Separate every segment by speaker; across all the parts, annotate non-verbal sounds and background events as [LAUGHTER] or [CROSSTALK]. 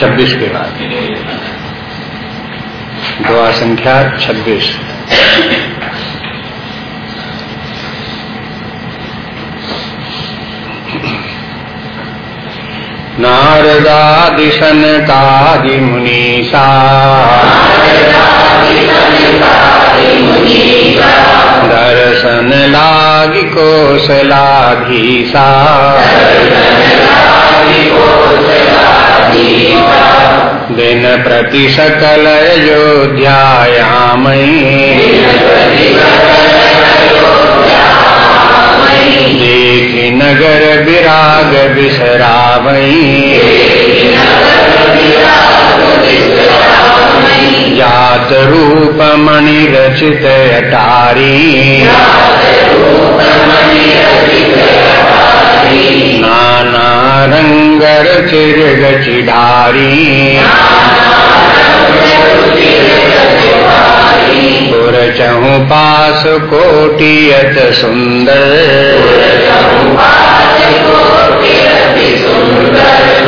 Speaker 1: छब्बीस के बाद। दुआ संख्या छब्बीस। नारदादिशन कादि मुनीषा दर्शन लागी कोशलाधीसा दिन प्रति सकल अयोध्यायामयी देखी नगर विराग बिसरावई जात रूप मणि रचित अटारी नाना रंगर चिरग चिढ़ारी पुर चहु पास कोटियत सुंदर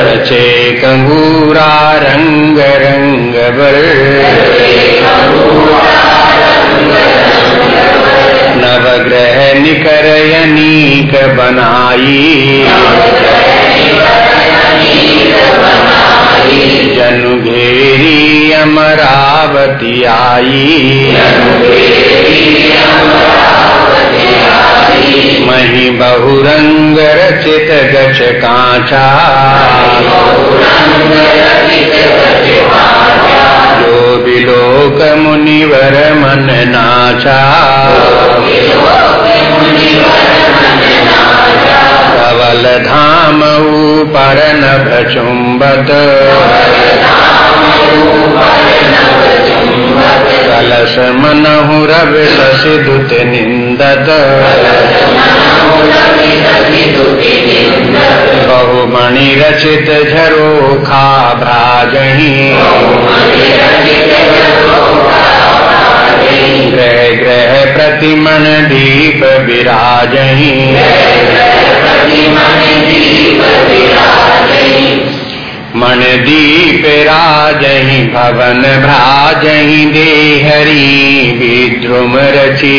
Speaker 1: रचे कंगूरा रंग रंग बर नवग्रह निकर यनीक बनाई। जनु घेरी अमरावती आई। मही बहुरंग रचित गच कांचा। जो बिलोक मुनिवर मन नाचा। धवल धाम ऊपर नभ चुंबत कलश मनहु रवि शशि दुत निंदत बहुमणि रचित झरोखा भ्राजही। ग्रह ग्रह प्रतिमन दीप विराजही। दीप राजही भवन भ्राजही देहरी विद्रुम रची।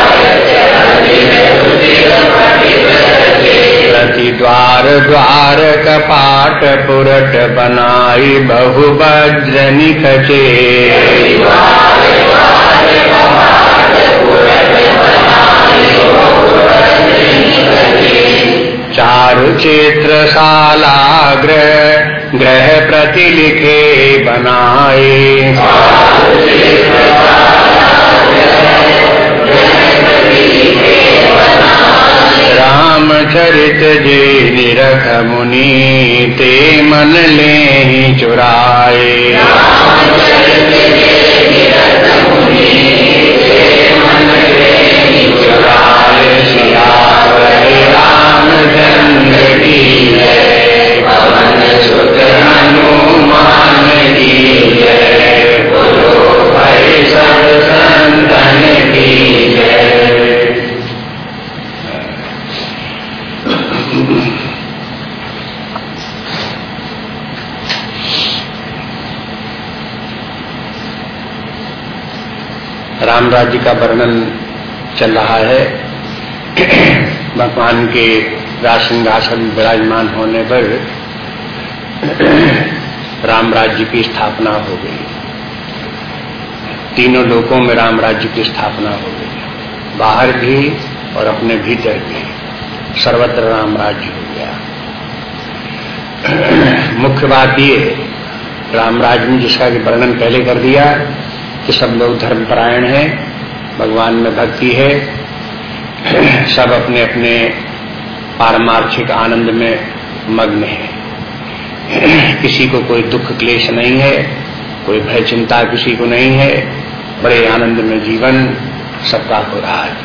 Speaker 1: प्रति द्वार द्वार कपाट पुरट बनाई बहु वज्र निकचे चारु क्षेत्र शालाग्र ग्रह प्रति लिखे बनाए। रामचरित जे निरख मुनि ते मन ले चुराए। सब संतन राम राज्य का वर्णन चल रहा है। भगवान के राज विराजमान होने पर राम राज्य की स्थापना हो गई। तीनों लोकों में राम राज्य की स्थापना हो गई। बाहर भी और अपने भीतर भी सर्वत्र राम राज्य हो गया। मुख्य बात ये, राम राज्य में जिसका वर्णन पहले कर दिया कि सब लोग धर्मपरायण हैं, भगवान में भक्ति है, [CLEARS THROAT] सब अपने अपने पारमार्थिक आनंद में मग्न है। [CLEARS THROAT] किसी को कोई दुख क्लेश नहीं है, कोई भय चिंता किसी को नहीं है, बड़े आनंद में जीवन, सबका हो रहा है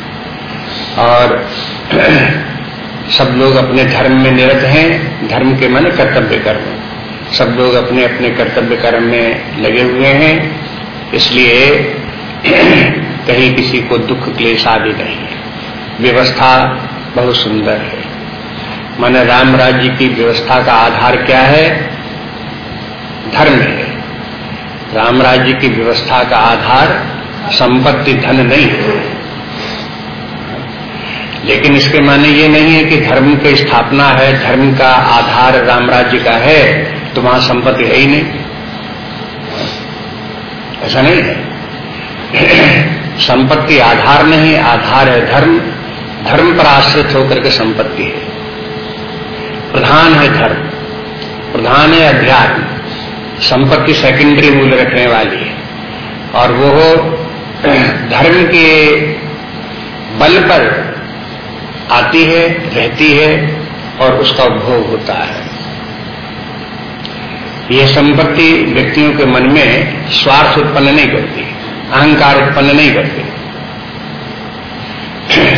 Speaker 1: और [CLEARS THROAT] सब लोग अपने धर्म में निरत हैं, धर्म के मन कर्तव्य कर्म। सब लोग अपने अपने कर्तव्य कर्म में लगे हुए हैं इसलिए [CLEARS THROAT] कहीं किसी को दुख, क्लेश आदि नहीं है। व्यवस्था बहुत सुंदर है। माने राम राज्य की व्यवस्था का आधार क्या है? धर्म है। राम राज्य की व्यवस्था का आधार संपत्ति, धन नहीं है। लेकिन इसके माने ये नहीं है कि धर्म की स्थापना है, धर्म का आधार राम राज्य का है तो वहाँ संपत्ति है ही नहीं। ऐसा नहीं है। संपत्ति आधार नहीं आधार है, धर्म। धर्म पर आश्रित होकर के संपत्ति है। प्रधान है धर्म। प्रधान है अध्यात्म। संपत्ति सेकेंडरी मूल्य रखने वाली है। और वो धर्म के बल पर आती है, रहती है और उसका उपभोग होता है। ये संपत्ति व्यक्तियों के मन में स्वार्थ उत्पन्न नहीं करती, अहंकार उत्पन्न नहीं करती।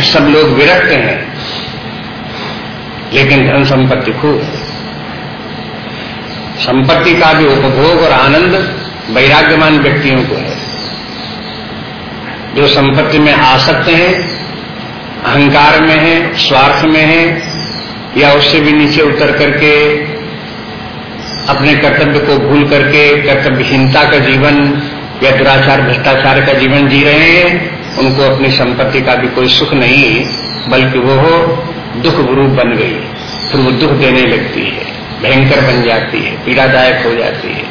Speaker 1: [CLEARS THROAT] सब लोग विरक्त हैं, लेकिन धन संपत्ति खूब संपत्ति का भी उपभोग और आनंद वैराग्यमान व्यक्तियों को है। जो संपत्ति में आसक्त हैं, अहंकार में है, स्वार्थ में है, या उससे भी नीचे उतर करके अपने कर्तव्य को भूल करके, कर्तव्यहीनता का जीवन या दुराचार, भ्रष्टाचार का जीवन जी रहे हैं, उनको अपनी संपत्ति का भी कोई सुख नहीं, बल्कि वो दुख रूप बन गई, फिर वो दुख देने लगती है, भयंकर बन जाती है, पीड़ादायक हो जाती है।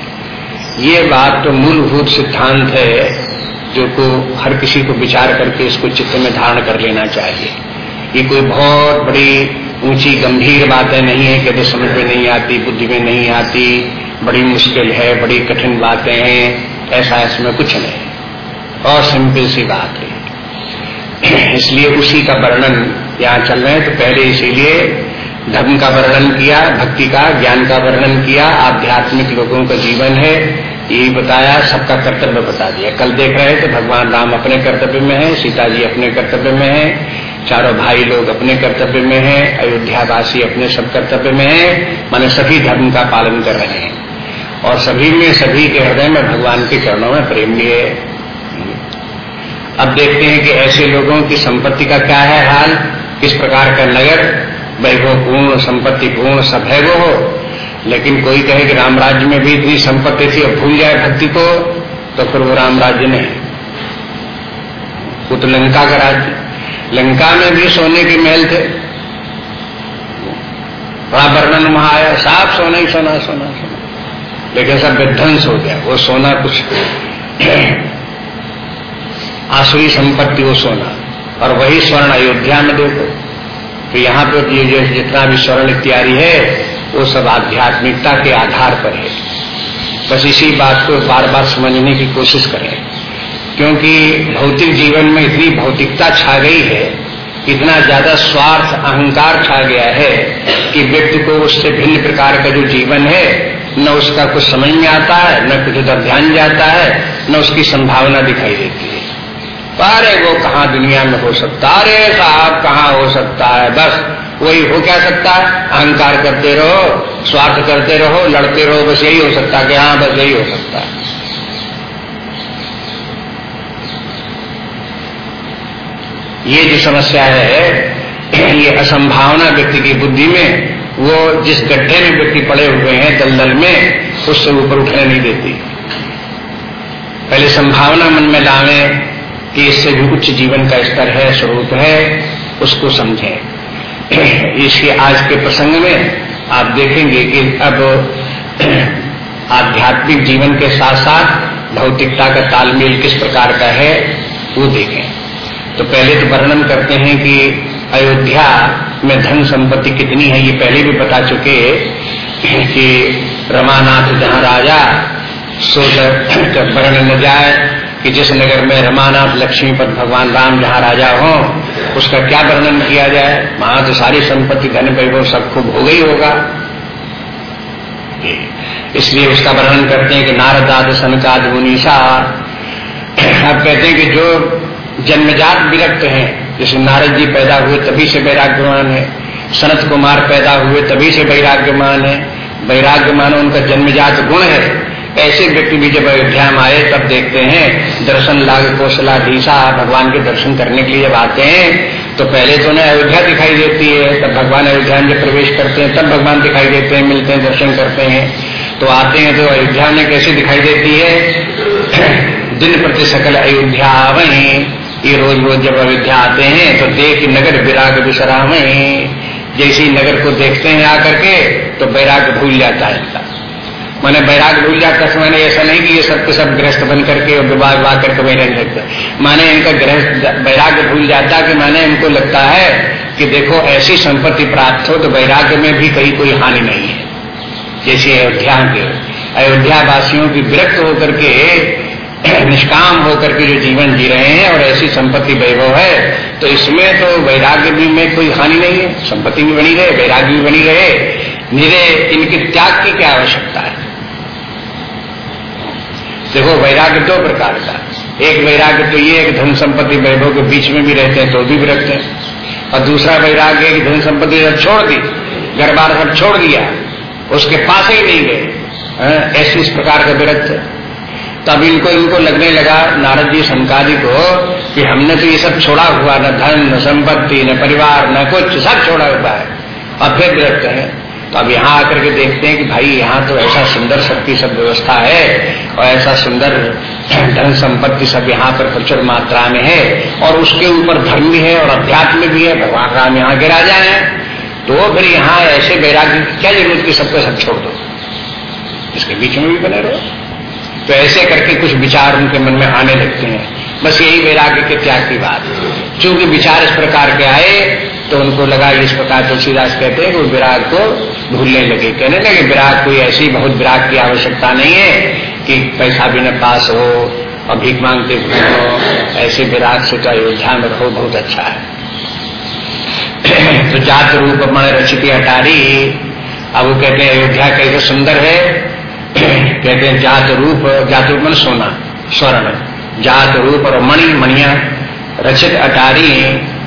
Speaker 1: ये बात तो मूलभूत सिद्धांत है, जो को हर किसी को विचार करके इसको चित्त में धारण कर लेना चाहिए। ये कोई बहुत बड़ी ऊँची गंभीर बातें नहीं है कि तो समझ में नहीं आती, बुद्धि में नहीं आती, बड़ी मुश्किल है, बड़ी कठिन बातें हैं, ऐसा इसमें कुछ नहीं। और सिंपल सी बात है। इसलिए उसी का वर्णन यहाँ चल रहे हैं तो पहले इसीलिए धर्म का वर्णन किया, भक्ति का, ज्ञान का वर्णन किया, आध्यात्मिक लोगों का जीवन है यही बताया, सबका कर्तव्य बता दिया। कल देख रहे थे भगवान राम अपने कर्तव्य में है, सीता जी अपने कर्तव्य में है चारों भाई लोग अपने कर्तव्य में हैं, अयोध्यावासी अपने सब कर्तव्य में हैं, माने सभी धर्म का पालन कर रहे हैं। और सभी में सभी के हृदय में भगवान के चरणों में प्रेम लिए अब देखते हैं कि ऐसे लोगों की संपत्ति का क्या है हाल, किस प्रकार का नगर वैभव पूर्ण संपत्ति पूर्ण सब है वो। हो लेकिन कोई कहे कि राम राज्य में भी इतनी संपत्ति थी और भूल जाए भक्ति को तो फिर वो राम राज्य नहीं। वो का राज्य। लंका में भी सोने के महल थे। बड़ा वर्णन वहाँ आया, साफ़ सोना ही सोना सोना सोना। लेकिन सब विध्वंस हो गया, वो सोना कुछ आसुरी संपत्ति वो सोना। और वही स्वर्ण अयोध्या में देखो तो यहाँ पे ये जो जितना भी स्वर्ण इत्यादि है, वो सब आध्यात्मिकता के आधार पर है। बस इसी बात को बार बार समझने की कोशिश करें। क्योंकि भौतिक जीवन में इतनी भौतिकता छा गई है, इतना ज़्यादा स्वार्थ अहंकार छा गया है कि व्यक्ति को उससे भिन्न प्रकार का जो जीवन है, न उसका कुछ समझ में आता है, न कुछ उधर ध्यान जाता है, न उसकी संभावना दिखाई देती है। अरे वो कहा दुनिया में हो सकता अरे साहब, कहाँ हो सकता है? बस वही हो क्या सकता है? अहंकार करते रहो, स्वार्थ करते रहो, लड़ते रहो, बस यही हो सकता है कि हाँ बस यही हो सकता है। ये जो समस्या है, ये असंभावना व्यक्ति की बुद्धि में, वो जिस गड्ढे में व्यक्ति पड़े हुए हैं, दलदल में, उससे ऊपर उठने नहीं देती। पहले संभावना मन में लावे कि इससे भी उच्च जीवन का स्तर है स्वरूप है, उसको समझें। इसके आज के प्रसंग में आप देखेंगे कि अब आध्यात्मिक जीवन के साथ साथ भौतिकता का तालमेल किस प्रकार का है, वो देखें। तो पहले तो वर्णन करते हैं कि अयोध्या में धन संपत्ति कितनी है, ये पहले भी बता चुके कि रमानाथ जहाँ राजा सो वर्णन न जाए कि जिस नगर में रमानाथ लक्ष्मीपत भगवान राम जहाँ राजा हो, उसका क्या वर्णन किया जाए? वहाँ तो सारी संपत्ति, धन, वैभव सब खूब हो गई होगा। इसलिए उसका वर्णन करते हैं कि नारदाद सनकाद मुनीषा। अब कहते हैं कि जो जन्मजात विरक्त हैं। जैसे नारद जी पैदा हुए तभी से वैराग्यमान है। सनत कुमार पैदा हुए तभी से वैराग्यमान है। वैराग्यमान उनका जन्मजात गुण है। ऐसे व्यक्ति भी जब अयोध्या में आए, तब देखते हैं, दर्शन लाग कौशलाधीशा भगवान के दर्शन करने के लिए जब आते हैं तो पहले तो उन्हें अयोध्या दिखाई देती है। तब भगवान अयोध्या में प्रवेश करते हैं, तब भगवान दिखाई देते हैं, मिलते हैं, दर्शन करते हैं। तो आते हैं तो अयोध्या में कैसे दिखाई देती है? [CLEARS THROAT] दिन प्रति सकल अयोध्या वही। ये रोज रोज जब अयोध्या आते हैं तो देख नगर विराग विशरा में जैसे ही नगर को देखते हैं आकर के तो बैराग भूल जाता है इनका। मैंने बैराग भूल जाता है मैंने ऐसा नहीं कि ये सब के सब गृहस्थ बन करके और विवाह विवाह करके रहने लगते माने इनका गृहस्थ बैराग भूल जाता कि मैंने इनको लगता है कि देखो, ऐसी संपत्ति प्राप्त हो तो वैराग्य में भी कहीं कोई हानि नहीं है। जैसे अयोध्या के अयोध्या वासियों की विरक्त होकर के निष्काम होकर के जो जीवन जी रहे हैं और ऐसी संपत्ति वैभव है तो इसमें तो वैराग्य भी में कोई हानि नहीं है, संपत्ति भी बनी रहे, वैराग्य भी बनी रहे। निरे, इनके त्याग की क्या आवश्यकता है? देखो, वैराग्य दो प्रकार का एक वैराग्य तो ये है कि धन संपत्ति वैभव के बीच में भी रहते हैं तो भी विरक्त हैं। और दूसरा वैराग्य है कि धन संपत्ति जब छोड़ दी, घर बार छोड़ दिया, उसके पास ही नहीं गए। ऐसे इस प्रकार का विरक्त है। तब इनको इनको लगने लगा, नारद जी शंकादि को कि हमने तो ये सब छोड़ा हुआ, न धन, न संपत्ति, न परिवार, न कुछ, सब छोड़ा हुआ है। और फिर विरक्त है। तो अब यहाँ आकर के देखते हैं कि भाई, यहाँ तो ऐसा सुंदर सबकी सब व्यवस्था है, और ऐसा सुंदर धन संपत्ति सब यहाँ पर प्रचुर मात्रा में है, और उसके ऊपर धर्म भी है, और अध्यात्म भी है, भगवान राम यहाँ के राजा है। तो फिर यहाँ ऐसे बैराग्य की क्या ज़रूरत की सबको सब छोड़ दो? इसके बीच में भी बने रहो। तो ऐसे करके कुछ विचार उनके मन में आने लगते हैं। बस यही वैराग्य के त्याग की बात। चूँकि विचार इस प्रकार के आए तो उनको लगा इस प्रकार तुलसीदास कहते हैं कि विराग को भूलने लगे। कहने लगे विराग कोई ऐसी बहुत विराग की आवश्यकता नहीं है कि पैसा भी न पास हो और भीख मांगते हो, ऐसे विराग से तो अयोध्या में रहो, बहुत अच्छा है। [CLEARS THROAT] तो जात रूप मन रचित अटारी, अब वो कहते हैं अयोध्या कैसे सुंदर है कहते हैं, जात रूप जात रूप मन सोना, स्वर्ण। जात रूप और मणि, मणिया रचित अटारी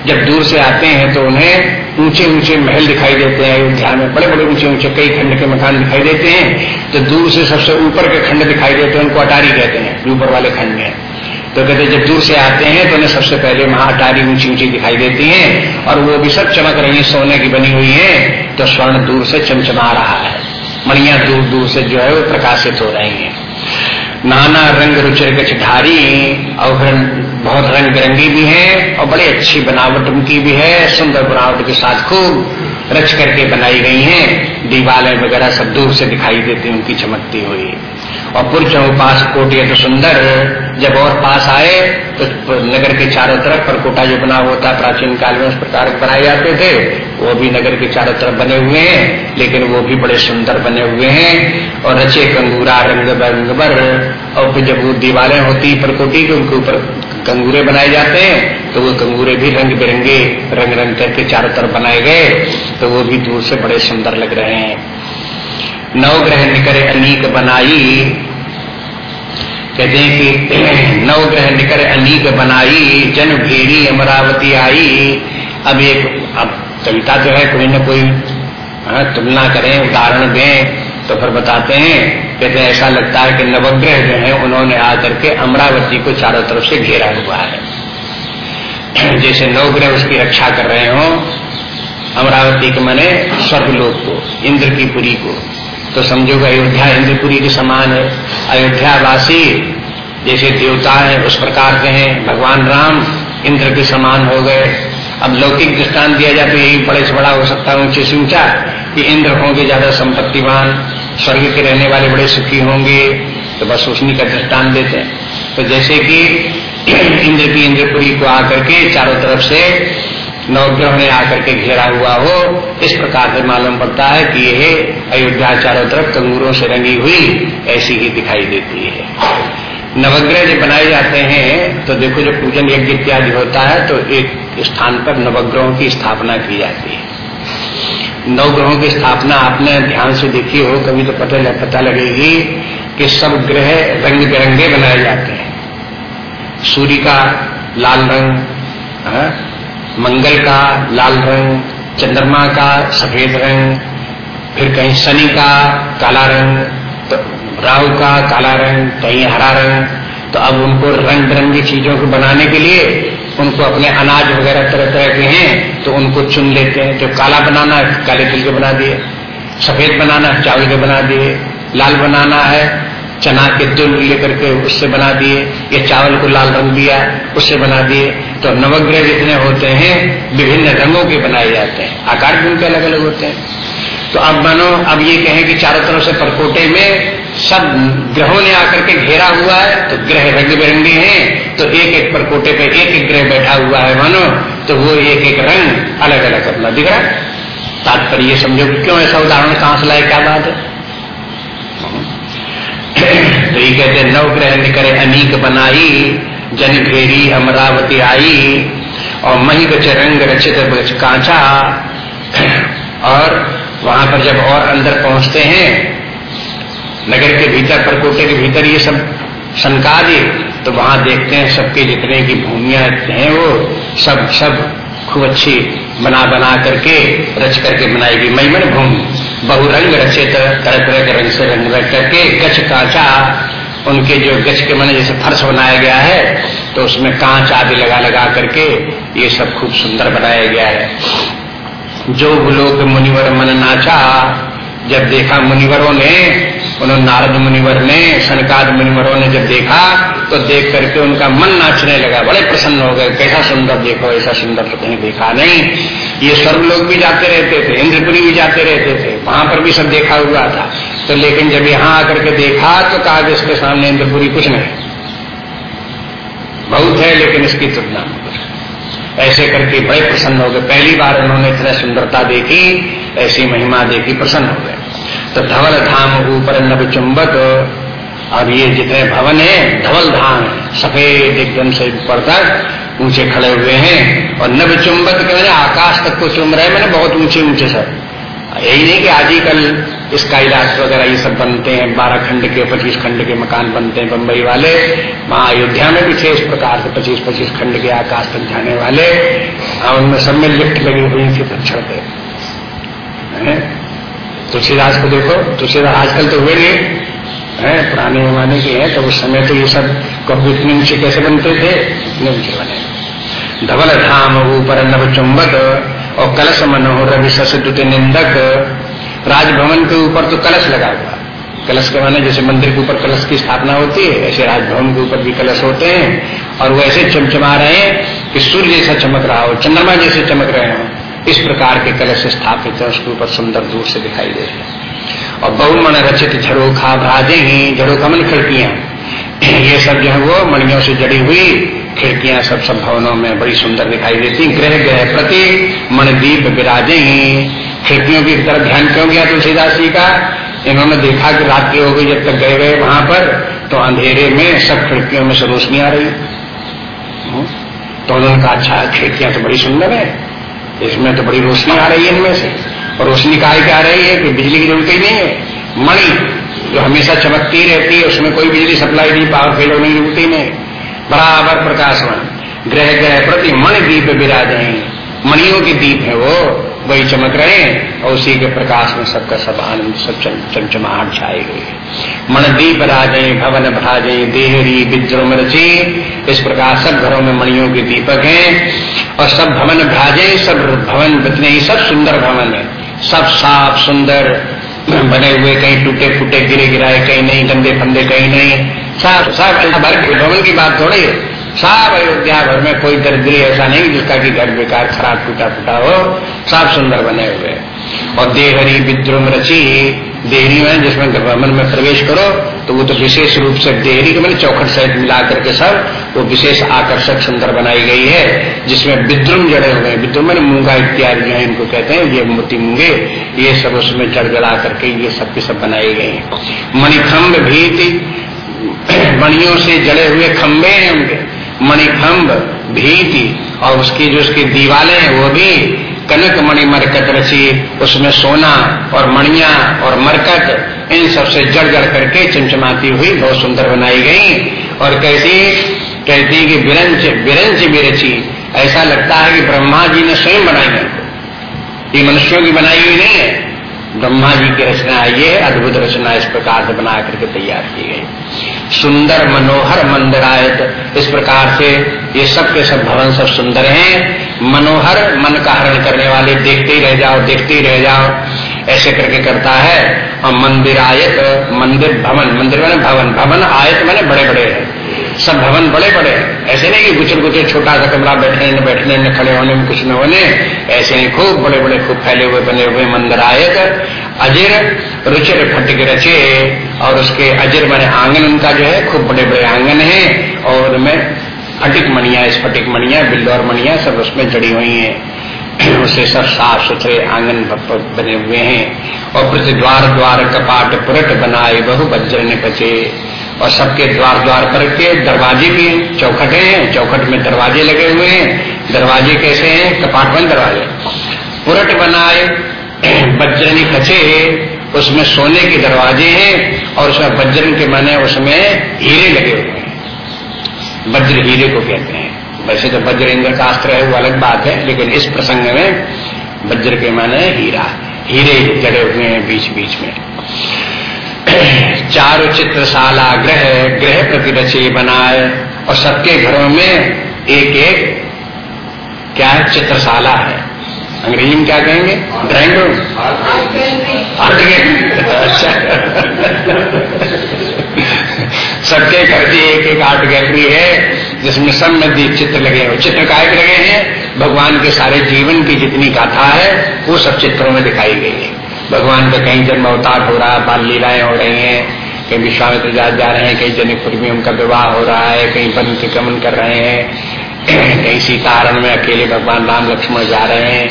Speaker 1: जब दूर से आते हैं तो उन्हें ऊँचे ऊँचे महल दिखाई देते हैं। अयोध्या में बड़े बड़े ऊँचे ऊँचे कई खंड के मकान दिखाई देते हैं। तो दूर से सबसे ऊपर के खंड दिखाई देते हैं, उनको अटारी कहते हैं, ऊपर वाले खंड में। तो कहते जब दूर से आते हैं तो उन्हें सबसे पहले वहाँ अटारी ऊँची ऊँची दिखाई देती है। और वो भी सब चमक रही है, सोने की बनी हुई है। तो स्वर्ण दूर से चमचमा रहा है। मणिया दूर दूर से जो है वो प्रकाशित हो रही हैं। नाना रंग रुचिर गचधारी और बहुत रंग बिरंगी भी है और बड़ी अच्छी बनावट उनकी भी है। सुंदर बनावट के साथ खूब रच करके बनाई गई हैं। दीवालय वगैरह सब दूर से दिखाई देती उनकी चमकती हुई। और पुरुष पास कोटिया तो सुंदर। जब और पास आए तो नगर के चारों तरफ़ परकोटा जो बना होता है प्राचीन काल में उस प्रकार बनाए जाते थे, वो भी नगर के चारों तरफ़ बने हुए हैं, लेकिन वो भी बड़े सुंदर बने हुए हैं। और रचे कंगूरा रंग बरंगबर और फिर जब वो दीवारें होती परकोटी के उनके ऊपर कंगूरे बनाए जाते हैं तो वो कंगूरे भी रंग बिरंगे रंग रंग करके चारों तरफ़ बनाए गए तो वो भी दूर से बड़े सुंदर लग रहे हैं। नवग्रह निकर अनीक बनाई। कहते हैं कि [CLEARS THROAT] नवग्रह निकर अनीक बनाई जन भेरी अमरावती आई। अब एक अब कविता जो है कोई न कोई हाँ, तुलना करें उदाहरण दें तो फिर बताते हैं। कहते हैं ऐसा लगता है कि नवग्रह जो है उन्होंने आकर के अमरावती को चारों तरफ़ से घेरा हुआ है। [CLEARS THROAT] जैसे नवग्रह उसकी रक्षा कर रहे हो अमरावती के मने स्वर्गलोक को इंद्र की पुरी को। तो समझो कि अयोध्या इंद्रपुरी के समान है। अयोध्या वासी जैसे देवता है, उस प्रकार के हैं। भगवान राम इंद्र के समान हो गए। अब लौकिक दृष्टान दिया जाए तो यही बड़े से बड़ा हो सकता है, ऊँचे से ऊँचा, कि इंद्र होंगे ज़्यादा संपत्तिवान, स्वर्ग के रहने वाले बड़े सुखी होंगे। तो बस उसी का दृष्टान देते हैं। तो जैसे कि [CLEARS THROAT] इंद्र की इंद्रपुरी को आकर के चारों तरफ़ से नवग्रह ने आकर के घेरा हुआ हो इस प्रकार से मालूम पड़ता है कि यह अयोध्या चारों तरफ़ कंगूरों से रंगी हुई ऐसी ही दिखाई देती है नवग्रह जब बनाए जाते हैं तो देखो जब पूजन यज्ञ इत्यादि होता है तो एक स्थान पर नवग्रहों की स्थापना की जाती है नवग्रहों की स्थापना आपने ध्यान से देखी हो कभी तो पता लग, पता लगेगी कि सब ग्रह रंग बिरंगे बनाए जाते हैं सूर्य का लाल रंग हा? मंगल का, लाल रंग, चंद्रमा का, सफ़ेद रंग, फिर कहीं शनि का, काला रंग तो राहु का, काला रंग कहीं हरा रंग तो अब उनको रंग बिरंगी चीज़ों को बनाने के लिए उनको अपने अनाज वगैरह तरह तरह के हैं तो उनको चुन लेते हैं जो काला बनाना है, काले तिल के बना दिए, सफ़ेद बनाना है, चावल के बना दिए, लाल बनाना है चना के तिल लेकर के उससे बना दिए, या चावल को लाल रंग दिया, उससे बना दिए। तो नवग्रह जितने होते हैं, विभिन्न रंगों के बनाए जाते हैं। आकार भी उनके अलग अलग होते हैं। तो अब मानो, अब ये कहें कि चारों तरफ़ से परकोटे में सब ग्रहों ने आकर के घेरा हुआ है तो ग्रह रंग बिरंगे हैं तो एक एक परकोटे पे एक एक ग्रह बैठा हुआ है मानो तो वो एक एक रंग अलग अलग अपना दिख रहा तात्पर्य समझो क्यों ऐसा उदाहरण कहाँ से लाए? क्या बात है? तो ये कहते नव नवग्रह निकर अनीक बनाई, जन घेरी अमरावती आई, और मही गच रंग रचित कांचा। और वहाँ पर जब और अंदर पहुँचते हैं, नगर के भीतर परकोटे के भीतर ये सब शंका तो वहाँ देखते हैं सबके जितने की भूमिया हैं वो, सब सब खूब अच्छी बना बना करके, रच करके बनाई गई मई मन भूमि। बहुरंग रचे तरह तरह के रंग से रंग रख करके गच कांचा, उनके जो गच के मन जैसे फर्श बनाया गया है तो उसमें कांच आदि लगा लगा करके ये सब खूब सुंदर बनाया गया है। जो लोग मुनिवर मन नाचा जब देखा मुनिवरों ने, उन्होंने नारद मुनिवर ने सनकाद मुनिवरों ने जब देखा तो देख करके उनका मन नाचने लगा। बड़े प्रसन्न हो गए, कैसा सुंदर, देखो, ऐसा सुंदर तो कहीं देखा नहीं। ये स्वर्ग लोग भी जाते रहते थे, इंद्रपुरी भी जाते रहते थे, वहाँ पर भी सब देखा हुआ था। तो लेकिन जब यहाँ आकर के देखा तो कहा कि इसके सामने इंद्रपुरी कुछ नहीं। बहुत है, लेकिन इसकी तुलना ऐसे करके बड़े प्रसन्न हो गए। पहली बार उन्होंने इतना सुंदरता देखी, ऐसी महिमा देखी, प्रसन्न हो गए। तो धवल धाम ऊपर नभ चुंबक। और ये जितने भवन है, धवल धाम, सफ़ेद एकदम से ऊपर तक ऊँचे खड़े हुए हैं। और नभ चुंबक के मैंने आकाश तक को चुम रहे मैंने बहुत ऊँचे ऊँचे सब। यही नहीं कि आज ही कल स्काईलाइट वगैरह ये सब बनते हैं, बारह खंड के, पच्चीस खंड के मकान बनते हैं बम्बई वाले। वहाँ अयोध्या में भी थे इस प्रकार के पच्चीस पच्चीस खंड के आकाश तक जाने वाले। और उनमें सब में लिफ्ट लगी हुई थी पत्थर पे तुलसीदास को देखो, तुलसीदास आजकल तो हुए नहीं है, पुराने जमाने के हैं तो उस समय तो ये सब इतने ऊँचे कैसे बनते थे? ऊँचे बने। धवल धाम ऊपर नव चुंबक और कलश मनोहर विशस निंदक। राजभवन के ऊपर तो कलश लगा हुआ। कलश के माने जैसे मंदिर के ऊपर कलश की स्थापना होती है, ऐसे राजभवन के ऊपर भी कलश होते हैं। और वो ऐसे चमचमा रहे हैं कि सूर्य जैसा चमक रहा हो, चंद्रमा जैसे चमक रहे हो। इस प्रकार के कलश स्थापित है, उसके ऊपर सुंदर दूर से दिखाई दे और बहुमण रचित झरोखा भ्राजे ही झरोखा मन खिड़कियाँ। ये सब जो है वो मणियों से जड़ी हुई खिड़कियाँ सब सब भवनों में बड़ी सुंदर दिखाई देती ग्रह ग्रह प्रति मणदीप विराजे ही। खिड़कियों की तरफ़ ध्यान क्यों गया तुलसीदास जी का? इन्होंने देखा कि रात्रि हो गई, जब तक गए गए वहाँ पर तो अंधेरे में सब खिड़कियों में से रोशनी आ रही। हम्म। तो उन्होंने कहा अच्छा खिड़कियाँ तो बड़ी सुंदर है। इसमें तो बड़ी रोशनी आ रही है इनमें से। और रोशनी का क्या रही है कि बिजली की ज़रूरत ही नहीं है। मणि जो हमेशा चमकती रहती है, उसमें कोई बिजली सप्लाई नहीं, पावर फेल होने की ज़रूरत ही नहीं। बराबर प्रकाशवान ग्रह ग्रह प्रति मणि दीप विराज हैं। मणियों के दीप है वो। वही चमक रहे हैं और उसी के प्रकाश में सबका सब आनंद सब चमचमाहट छाई गई है मणदीप राजे भवन भ्राजे देहरी विद्रोम रची इस प्रकार सब घरों में मणियों के दीपक हैं और सब भवन भ्राजे सब भवन जितने ही सब सुंदर भवन है सब साफ़ सुंदर बने हुए कहीं टूटे फूटे गिरे गिराए कहीं नहीं गंदे फंदे कहीं नहीं साफ़ साफ़ भवन की बात थोड़ी है सब अयोध्या भर में कोई दरिद्री ऐसा नहीं जिसका कि घर बेकार, खराब टूटा फूटा हो सब सुंदर बने हुए और देहरी विद्रुम रची, देहरी में जिसमें भ्रमण में प्रवेश करो तो वो तो विशेष रूप से देहरी के मैंने चौखट सहित मिला करके सब, वो विशेष आकर्षक सुंदर बनाई गई है, जिसमें विद्रुम जड़े हुए हैं। विद्रुम मैंने मूँगा इत्यादि जो है, इनको कहते हैं, ये मोती मूँगे, ये सब उसमें जड़ जड़ा करके ये सब के सब बनाई गई है। मणिखम्भ भी मणियों मणियों से जड़े हुए खंभे हैं उनके। मणिखंब, भीति, और उसकी जो उसकी दीवाले हैं, वो भी कनक मणि मरकत रची, उसमें सोना और मणिया और मरकत, इन सबसे जड़ जड़ करके चमचमाती हुई बहुत सुंदर बनाई गई। और कैसी? कहती कि बिरंच बिरंच भी रची। ऐसा लगता है कि ब्रह्मा जी ने स्वयं बनाई है। ये मनुष्यों की बनाई हुई नहीं है। ब्रह्मा जी की रचना, ये अद्भुत रचना इस प्रकार से बना करके तैयार की गई। सुंदर मनोहर मंदिरायत इस प्रकार से ये सब के सब भवन सब सुंदर हैं। मनोहर मन का हरण करने वाले देखते ही रह जाओ, देखते ही रह जाओ। ऐसे करके करता है। और मंदिर आयत मंदिर भवन, मंदिर मैंने भवन भवन आयत मैंने बड़े बड़े हैं। सब भवन बड़े बड़े हैं। ऐसे नहीं कि गुचर गुचर छोटा सा कमरा बैठने, न बैठने, न खड़े होने में कुछ न होने। ऐसे नहीं खूब बड़े बड़े खूब फैले हुए, बने हुए मंदिर आयत अजर रुचिर फटिक रचे, और उसके अजर बने आँगन उनका जो है, खूब बड़े बड़े आँगन है, और उनमें फटिक मणिया स्फटिक मणिया बिल्डोर मणिया, सब उसमें जड़ी हुई है। [CLEARS THROAT] उसे सब साफ़ सुथरे आँगन बने हुए हैं। और प्रति द्वार द्वार कपाट पुरट बनाए, बहु बज्र ने बचे और सबके द्वार द्वार पर के दरवाजे भी चौखटे हैं, चौखट में दरवाजे लगे हुए हैं। दरवाजे कैसे हैं? कपाटबंद दरवाजे। पुरट बनाए [CLEARS THROAT] वज्रनी कचे उसमें सोने के दरवाजे हैं और उसमें वज्रन के माने उसमें हीरे लगे हुए हैं। वज्र हीरे को कहते हैं। वैसे तो वज्र इंद्र का अस्त्र है, वो अलग बात है, लेकिन इस प्रसंग में वज्र के माने हीरा, हीरे जड़े हुए हैं बीच बीच में। चारु चित्रशाला ग्रह ग्रह प्रति रचे बनाए, और सबके घरों में एक एक क्या है, चित्रशाला है। अंग्रेज़ी में क्या कहेंगे? ड्राइंग रूम आर्ट गैलरी अच्छा। सबके घर की एक एक आर्ट गैलरी है जिसमें सब में दीप चित्र लगे हुए चित्र काय लगे हैं। भगवान के सारे जीवन की जितनी गाथा है वो सब चित्रों में दिखाई गई है। भगवान का कहीं जन्म अवतार हो रहा है बाल लीलाएँ हो रही हैं कहीं विश्वामित्र जा जा रहे हैं कहीं जनकपुर में उनका विवाह हो रहा है कहीं के गमन कर रहे हैं कहीं सीतारण में अकेले भगवान राम लक्ष्मण जा रहे हैं।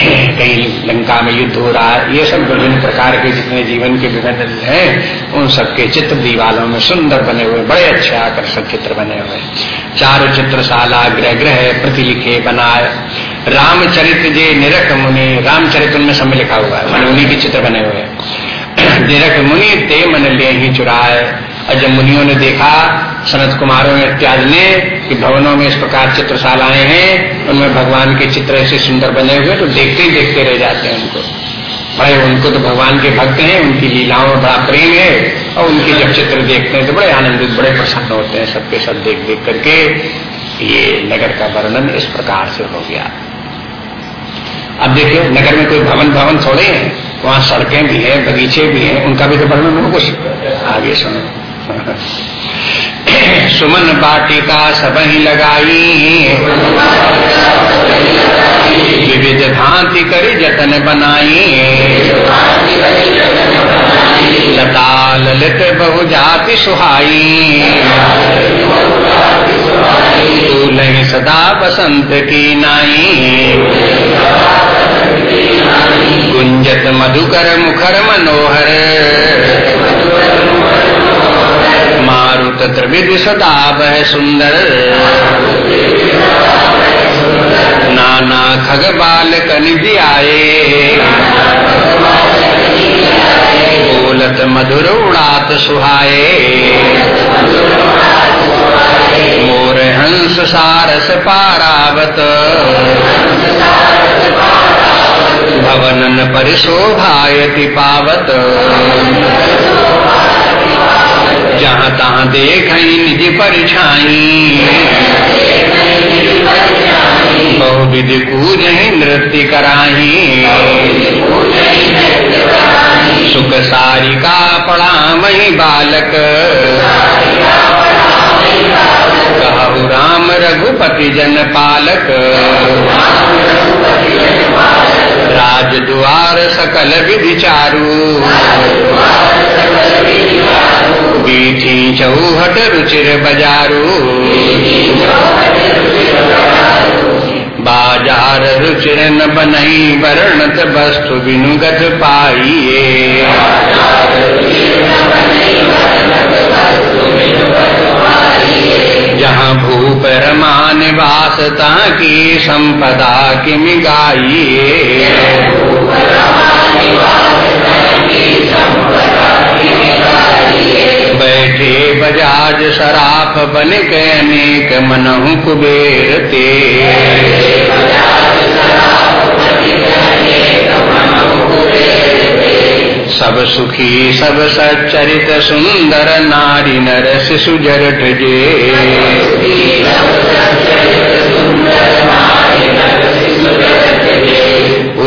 Speaker 1: कहीं लंका में युद्ध हो रहा है, ये सब विभिन्न प्रकार के जितने जीवन के विभिन्न हैं, उन सबके चित्र दीवालों में सुंदर बने हुए, बड़े अच्छे आकर्षक चित्र बने हुए। चार चित्रशाला ग्रह ग्रह प्रतिलिखे बनाए। रामचरित्र जे निरख मुनि, रामचरित उनमें सब लिखा हुआ है, मन उन्हीं के चित्र बने हुए निरख मुनि, ते मन ले ही चुराए। और जब मुनियों ने देखा सनत कुमारों इत्यादि ने कि भवनों में इस प्रकार चित्रशालाएँ हैं, उनमें भगवान के चित्र ऐसे सुंदर बने हुए तो देखते ही देखते रह जाते हैं उनको। बड़े उनको तो भगवान के भक्त हैं, उनकी लीलाओं में बड़ा प्रेम है, और उनके जब चित्र देखते हैं तो बड़े आनंदित, बड़े प्रसन्न होते हैं, सबके सब देख देख करके। ये नगर का वर्णन इस प्रकार से हो गया। अब देखिए, नगर में कोई भवन भवन थोड़े हैं, वहाँ सड़कें भी हैं, बगीचे भी हैं, उनका भी तो वर्णन हो कुछ। आगे सुनो। [LAUGHS] सुमन बाटिका सब ही लगाई। विविध भांति कर जतन बनाई। लता ललित बहु जाति सुहाई तूल सदा बसंत की नाई। गुंजत मधुकर मुखर मनोहर। मारुत त्रिविध सदा वह सुंदर नाना खग बाल कनिधि आए बोलत मधुर उड़ात सुहाए मोर हंस सारस पारावत। भवनन परिशोभायति पावत। जहाँ तहाँ देख निज परछाई। बहुविधि पूज नृत्य कराही सुख सारिका पड़ा मही बालक। राम रघुपति जन पालक। राज द्वार सकल विधि चारू बीठी चौहट रुचिर बजारू। बाज़ार रुचिर न बनई वर्णत वस्तु जहाँ भूप रमा निवास की संपदा किमि गाइए। बैठे बजाज शराफ बन के अनेक मनहु कुबेर ते सुखी सब सच्चरित सुंदर नारी नर शिशु जरठ जे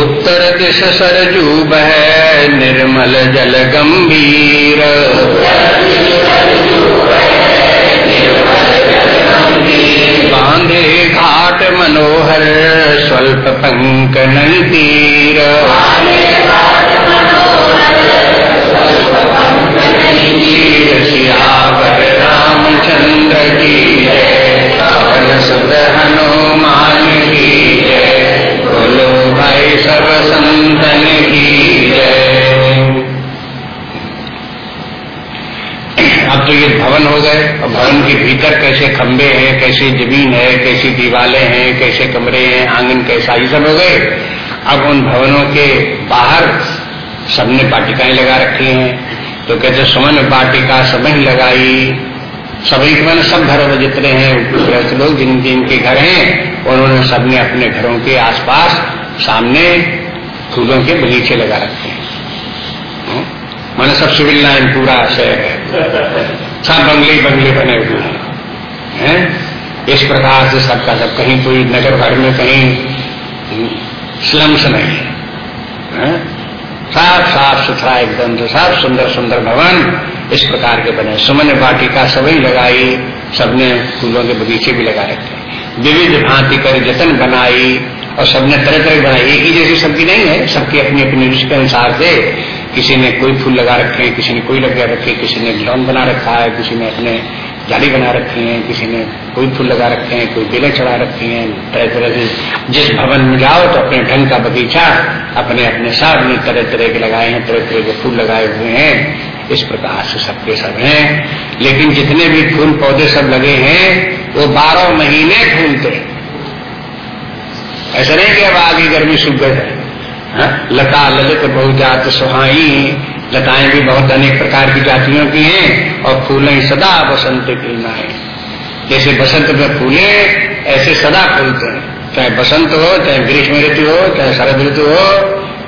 Speaker 1: उत्तर दिश सरजू बह निर्मल जल गंभीर। बांधे घाट मनोहर, स्वल्प पंक तीर। अब तो ये भवन हो गए। और भवन के भीतर कैसे खंबे हैं, कैसी ज़मीन है, कैसी दीवारें हैं, कैसे कमरे हैं, आँगन कैसा, ये सब हो गए। अब उन भवनों के बाहर सबने पाटिकाएँ लगा रखी हैं। तो कहते, सुमन वाटिका समय लगाई। सभी के मैंने सब घरों जितने हैं गृहस्थ लोग जिन, जिनके घर हैं, उन्होंने सबने अपने घरों के आसपास सामने फूलों के बगीचे लगा रखे हैं। हम्म? मैंने सब सिविल लाइन पूरा शहर है। सब बंगले बंगले बने हुए हैं। इस प्रकार से सबका, सब कहीं कोई नगर भर में कहीं स्लम्स नहीं है? साफ़ साफ़ सुथरा, एकदम से साफ़, सुंदर सुंदर भवन, इस प्रकार के बने। सुमन वाटिका सभी लगाई, सबने फूलों के बगीचे भी लगा रखे। विविध भांति कर जतन बनाई, और सबने तरह तरह बनाई। एक ही जैसी सबकी नहीं है, सबकी अपनी अपनी रुचि के अनुसार से। किसी ने कोई फूल लगा रखे, किसी ने कोई लगा रखे, किसी ने लॉन बना रखा है, किसी ने अपने जाली बना रखी है, किसी ने कोई फूल लगा रखे हैं, कोई बेलें चढ़ा रखी हैं तरह तरह से जिस भवन में जाओ तो अपने ढंग का बगीचा, अपने अपने सामने तरह तरह के लगाए हैं तरह तरह के फूल लगाए हुए हैं। इस प्रकार से सबके सब हैं। लेकिन जितने भी फूल पौधे सब लगे हैं, वो बारह महीने फूलते ऐसा नहीं कि अब आगे गर्मी सूख गए हाँ? लता, ललित, बहुजात, सुहाई लताएँ भी बहुत अनेक प्रकार की जातियों की हैं और फूलें सदा बसंत की नाए जैसे बसंत में फूले, ऐसे सदा फूलते हैं। चाहे बसंत हो, चाहे ग्रीष्म ऋतु हो, चाहे शरद ऋतु हो,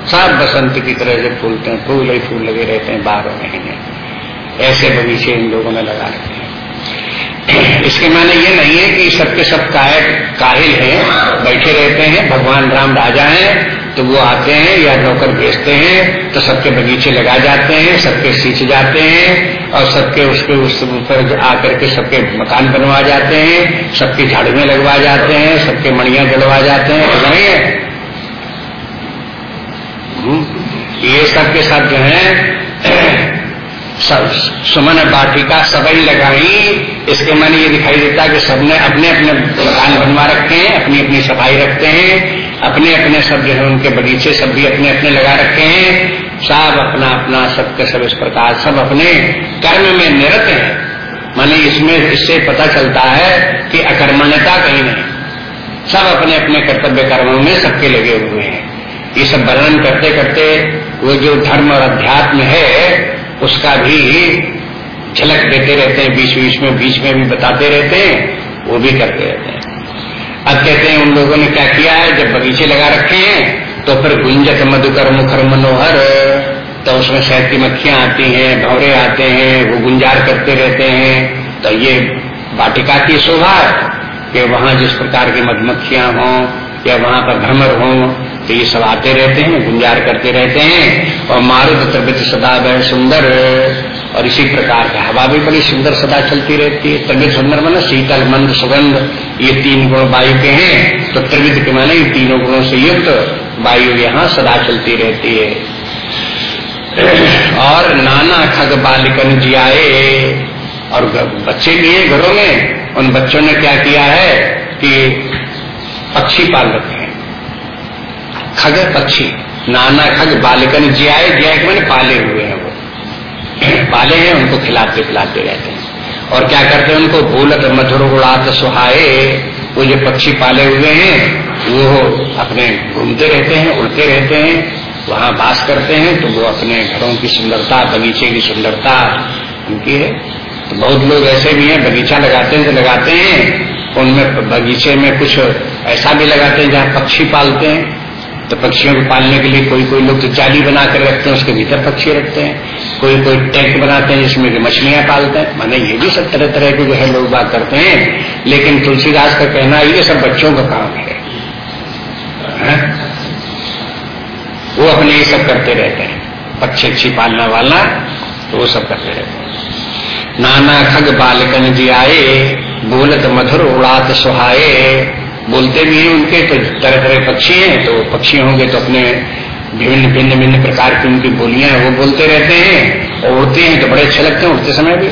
Speaker 1: सब बसंत की तरह से फूलते हैं, फूल ही फूल लगे रहते हैं बारह महीने। ऐसे बगीचे इन लोगों ने लगा रखे हैं। इसके माने ये नहीं है कि सबके सब काहिल हैं, बैठे रहते हैं, भगवान राम राजा हैं तो वो आते हैं या नौकर भेजते हैं तो सबके बगीचे लगा जाते हैं, सबके सींच जाते हैं, और सबके उसके उस ऊपर आकर के सबके मकान बनवा जाते हैं, सबके झाड़ू लगवा जाते हैं, सबके मणिया जलवा जाते हैं ऐसा नहीं है। ये सबके सब जो है, सब सुमन बाटिका सबई लगाई, इसके मन ये दिखाई देता है कि सबने अपने अपने मकान बनवा रखे हैं अपनी अपनी सफ़ाई रखते हैं अपने अपने सब जो है, उनके बगीचे सब भी अपने अपने लगा रखे हैं। सब अपना अपना सबके सब इस प्रकार, सब अपने कर्म में निरत हैं। माने इसमें इससे पता चलता है कि अकर्मण्यता कहीं नहीं। सब अपने अपने कर्तव्य कर्मों में सबके लगे हुए हैं। ये सब वर्णन करते करते वो जो धर्म और अध्यात्म है, उसका भी झलक देते रहते हैं बीच बीच में बीच में भी बताते रहते हैं, वो भी करते रहते हैं। अब कहते हैं उन लोगों ने क्या किया है? जब बगीचे लगा रखे हैं तो फिर गुंजक मधुकर मुखर मनोहर। तो उसमें शहद की मक्खियाँ आती हैं भवरे आते हैं, वो गुंजार करते रहते हैं। तो ये वाटिका की शोभा कि वहाँ जिस प्रकार की मधुमक्खियाँ हों या वहाँ पर भ्रमर हों तो ये सब आते रहते हैं, गुंजार करते रहते हैं। और मारुत सदा वह सुंदर। और इसी प्रकार का हवा भी बड़ी सुंदर सदा चलती रहती है। तबियत सुंदर माना शीतल मंद सुगंध, ये तीन गुण वायु के हैं। तो त्रिविध के माने तीनों गुणों से युक्त वायु यहाँ सदा चलती रहती है। और नाना खग बालिकन जियाए, और बच्चे भी हैं घरों में। उन बच्चों ने क्या किया है कि पक्षी पाल रखे हैं। खग पक्षी, नाना खग बालिकन जियाए जिया मैंने पाले हुए हैं वो। पाले हैं, उनको खिलाते पिलाते रहते हैं। और क्या करते हैं उनको? भूलत मधुर उड़ात सुहाए। वो जो पक्षी पाले हुए हैं, वो अपने घूमते रहते हैं, उड़ते रहते हैं, वहाँ बास करते हैं तो वो अपने घरों की सुंदरता, बगीचे की सुंदरता उनकी है। तो बहुत लोग ऐसे भी हैं, बगीचा लगाते हैं तो लगाते हैं, उनमें बगीचे में कुछ ऐसा भी लगाते हैं जहाँ पक्षी पालते हैं। तो पक्षियों को पालने के लिए कोई कोई लोग तो जाली बना कर रखते हैं, उसके भीतर पक्षी रखते हैं। कोई कोई टैंक बनाते हैं जिसमें मछलियाँ पालते हैं। माने ये भी सब तरह तरह के जो है लोग बात करते हैं। लेकिन तुलसीदास का कहना ये सब बच्चों का काम है, है? वो अपने ये सब करते रहते हैं। पक्षी अच्छी पालना वालना तो वो सब करते रहते हैं। नाना खग बालकन जी आए बोलत मधुर उड़ात सुहाए। बोलते भी हैं उनके तो तरह तरह पक्षी हैं तो पक्षी होंगे तो अपने विभिन्न भिन्न भिन्न प्रकार की उनकी बोलियाँ वो बोलते रहते हैं और उड़ते हैं तो बड़े अच्छे लगते हैं उठते समय भी।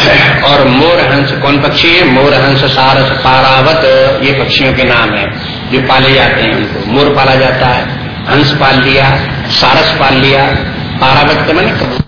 Speaker 1: [CLEARS THROAT] और मोर हंस, कौन पक्षी है? मोर हंस, सारस, पारावत, ये पक्षियों के नाम है, जो पाले जाते हैं उनको। मोर पाला जाता है, हंस पाल लिया, सारस पाल लिया, पारावत के मैंने